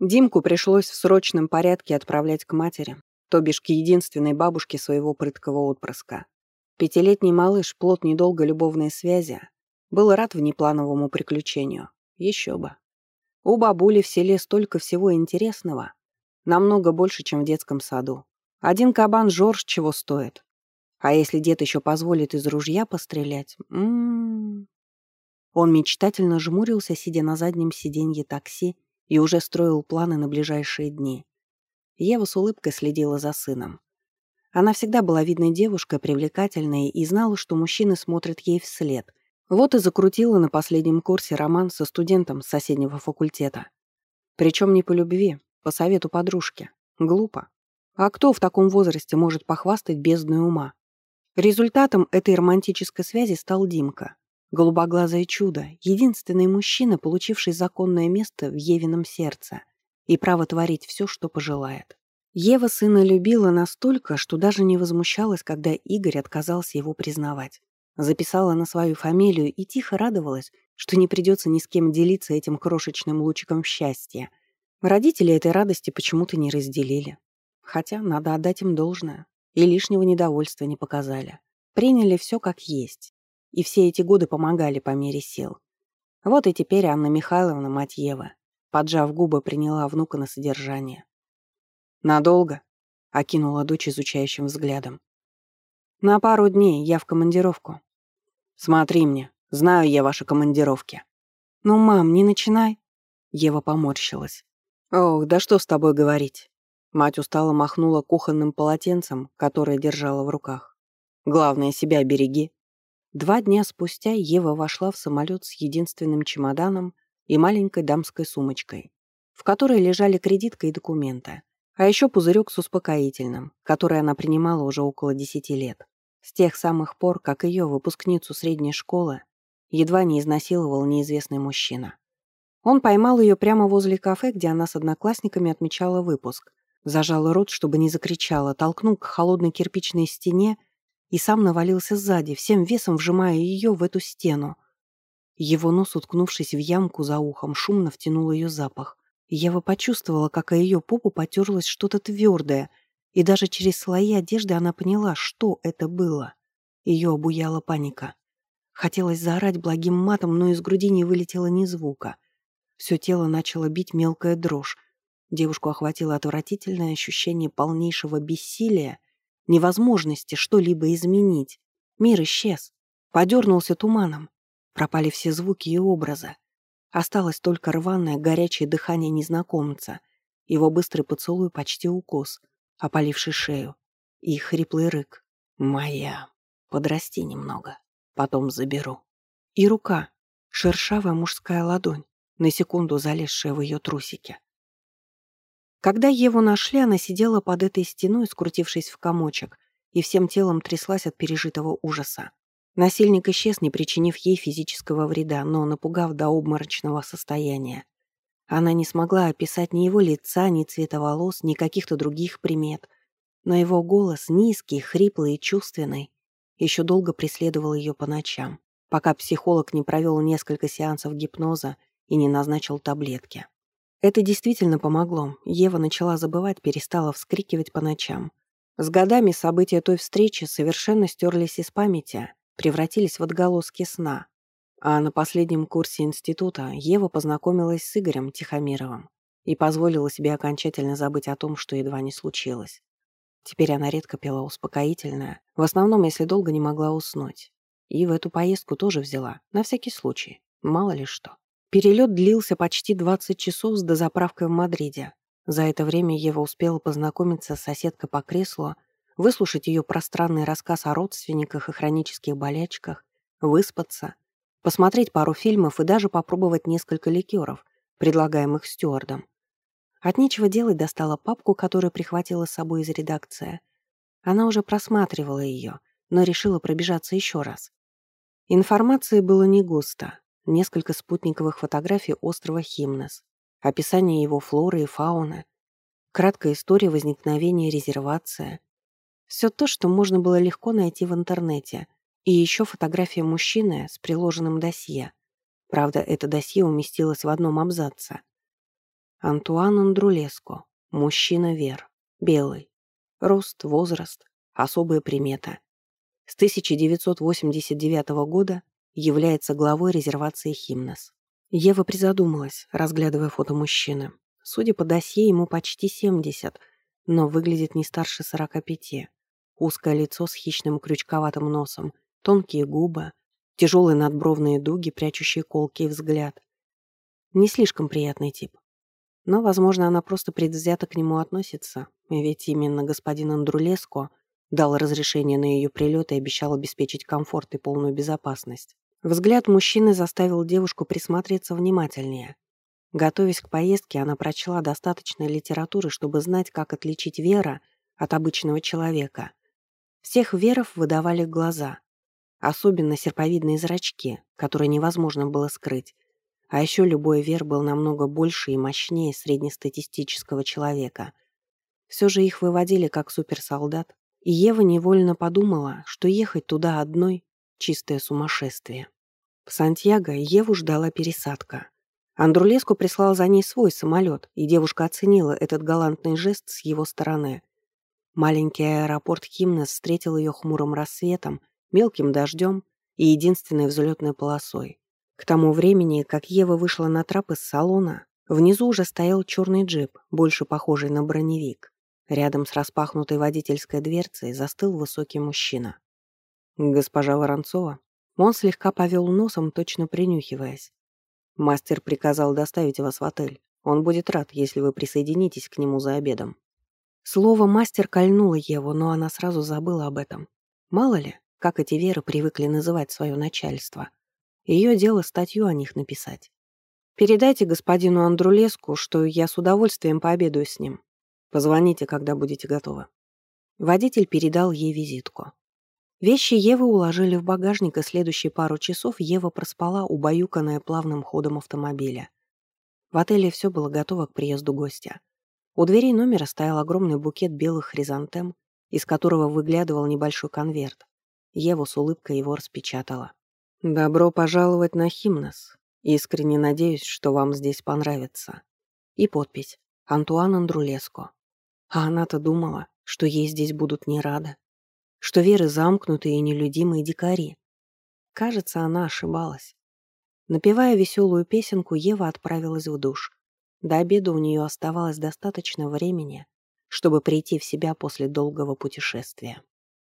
Димку пришлось в срочном порядке отправлять к матери, то бишь к единственной бабушке своего прыткого отпрыска. Пятилетний малыш, плод недолго любовной связи, был рад внеплановому приключению. Еще бы. У бабули в селе столько всего интересного. Намного больше, чем в детском саду. Один кабан Жорж чего стоит. А если дед еще позволит из ружья пострелять? М -м -м. Он мечтательно жмурился, сидя на заднем сиденье такси, и уже строил планы на ближайшие дни. Ева с улыбкой следила за сыном. Она всегда была видной девушкой, привлекательной, и знала, что мужчины смотрят ей вслед. Вот и закрутила на последнем курсе роман со студентом с соседнего факультета. Причем не по любви, по совету подружки. Глупо. А кто в таком возрасте может похвастать бездной ума? Результатом этой романтической связи стал Димка. Голубоглазое чудо, единственный мужчина, получивший законное место в Евином сердце и право творить все, что пожелает. Ева сына любила настолько, что даже не возмущалась, когда Игорь отказался его признавать. Записала на свою фамилию и тихо радовалась, что не придется ни с кем делиться этим крошечным лучиком счастья. Родители этой радости почему-то не разделили. Хотя надо отдать им должное. И лишнего недовольства не показали. Приняли все как есть и все эти годы помогали по мере сил. Вот и теперь Анна Михайловна, мать Евы, поджав губы, приняла внука на содержание. «Надолго?» — окинула дочь изучающим взглядом. «На пару дней, я в командировку». «Смотри мне, знаю я ваши командировки». «Ну, мам, не начинай». Ева поморщилась. «Ох, да что с тобой говорить?» Мать устало махнула кухонным полотенцем, которое держала в руках. «Главное, себя береги». Два дня спустя Ева вошла в самолет с единственным чемоданом и маленькой дамской сумочкой, в которой лежали кредитка и документы, а еще пузырек с успокоительным, который она принимала уже около десяти лет. С тех самых пор, как ее, выпускницу средней школы, едва не изнасиловал неизвестный мужчина. Он поймал ее прямо возле кафе, где она с одноклассниками отмечала выпуск, зажал рот, чтобы не закричала, толкнул к холодной кирпичной стене и сам навалился сзади, всем весом вжимая ее в эту стену. Его нос, уткнувшись в ямку за ухом, шумно втянул ее запах. Ева почувствовала, как о ее попу потерлось что-то твердое, и даже через слои одежды она поняла, что это было. Ее обуяла паника. Хотелось заорать благим матом, но из груди не вылетело ни звука. Все тело начало бить мелкая дрожь. Девушку охватило отвратительное ощущение полнейшего бессилия невозможности что-либо изменить. Мир исчез, подернулся туманом, пропали все звуки и образы. Осталось только рваное, горячее дыхание незнакомца, его быстрый поцелуй почти укус, опаливший шею, и хриплый рык. «Моя, подрасти немного, потом заберу». И рука, шершавая мужская ладонь, на секунду залезшая в ее трусики. Когда Еву нашли, она сидела под этой стеной, скрутившись в комочек, и всем телом тряслась от пережитого ужаса. Насильник исчез, не причинив ей физического вреда, но напугав до обморочного состояния. Она не смогла описать ни его лица, ни цвета волос, ни каких-то других примет. Но его голос, низкий, хриплый и чувственный, еще долго преследовал ее по ночам, пока психолог не провел несколько сеансов гипноза и не назначил таблетки. Это действительно помогло. Ева начала забывать, перестала вскрикивать по ночам. С годами события той встречи совершенно стерлись из памяти, превратились в отголоски сна. А на последнем курсе института Ева познакомилась с Игорем Тихомировым и позволила себе окончательно забыть о том, что едва не случилось. Теперь она редко пила успокоительное, в основном, если долго не могла уснуть. И в эту поездку тоже взяла, на всякий случай, мало ли что. Перелет длился почти 20 часов с дозаправкой в Мадриде. За это время Ева успела познакомиться с соседкой по креслу, выслушать ее пространный рассказ о родственниках и хронических болячках, выспаться, посмотреть пару фильмов и даже попробовать несколько ликеров, предлагаемых стюардом. От нечего делать достала папку, которую прихватила с собой из редакции. Она уже просматривала ее, но решила пробежаться еще раз. Информации было не густо несколько спутниковых фотографий острова Химнес, описание его флоры и фауны, краткая история возникновения резервации. Все то, что можно было легко найти в интернете, и еще фотография мужчины с приложенным досье. Правда, это досье уместилось в одном абзаце. Антуан Андрулеско. Мужчина Вер. Белый. Рост, возраст, особая примета. С 1989 года является главой резервации Химнос. Ева призадумалась, разглядывая фото мужчины. Судя по досье, ему почти 70, но выглядит не старше 45. Узкое лицо с хищным крючковатым носом, тонкие губы, тяжелые надбровные дуги, прячущие колкий взгляд. Не слишком приятный тип. Но, возможно, она просто предвзято к нему относится, ведь именно господин Андрулеско дал разрешение на ее прилет и обещал обеспечить комфорт и полную безопасность. Взгляд мужчины заставил девушку присмотреться внимательнее. Готовясь к поездке, она прочла достаточно литературы, чтобы знать, как отличить Вера от обычного человека. Всех Веров выдавали глаза, особенно серповидные зрачки, которые невозможно было скрыть. А еще любой Вер был намного больше и мощнее среднестатистического человека. Все же их выводили как суперсолдат, и Ева невольно подумала, что ехать туда одной — чистое сумасшествие. В Сантьяго Еву ждала пересадка. Андрулеску прислал за ней свой самолет, и девушка оценила этот галантный жест с его стороны. Маленький аэропорт Химнес встретил ее хмурым рассветом, мелким дождем и единственной взлетной полосой. К тому времени, как Ева вышла на трап из салона, внизу уже стоял черный джип, больше похожий на броневик. Рядом с распахнутой водительской дверцей застыл высокий мужчина. «Госпожа Воронцова?» Он слегка повел носом, точно принюхиваясь. «Мастер приказал доставить вас в отель. Он будет рад, если вы присоединитесь к нему за обедом». Слово «мастер» кольнуло Еву, но она сразу забыла об этом. Мало ли, как эти веры привыкли называть свое начальство. Ее дело статью о них написать. «Передайте господину Андрулеску, что я с удовольствием пообедаю с ним. Позвоните, когда будете готовы». Водитель передал ей визитку. Вещи Евы уложили в багажник, и следующие пару часов Ева проспала, убаюканная плавным ходом автомобиля. В отеле все было готово к приезду гостя. У дверей номера стоял огромный букет белых хризантем, из которого выглядывал небольшой конверт. Ева с улыбкой его распечатала. «Добро пожаловать на Химнос. Искренне надеюсь, что вам здесь понравится». И подпись «Антуан Андрулеско». А она-то думала, что ей здесь будут не рады, что Веры замкнутые и нелюдимые дикари. Кажется, она ошибалась. Напевая веселую песенку, Ева отправилась в душ. До обеда у нее оставалось достаточно времени, чтобы прийти в себя после долгого путешествия.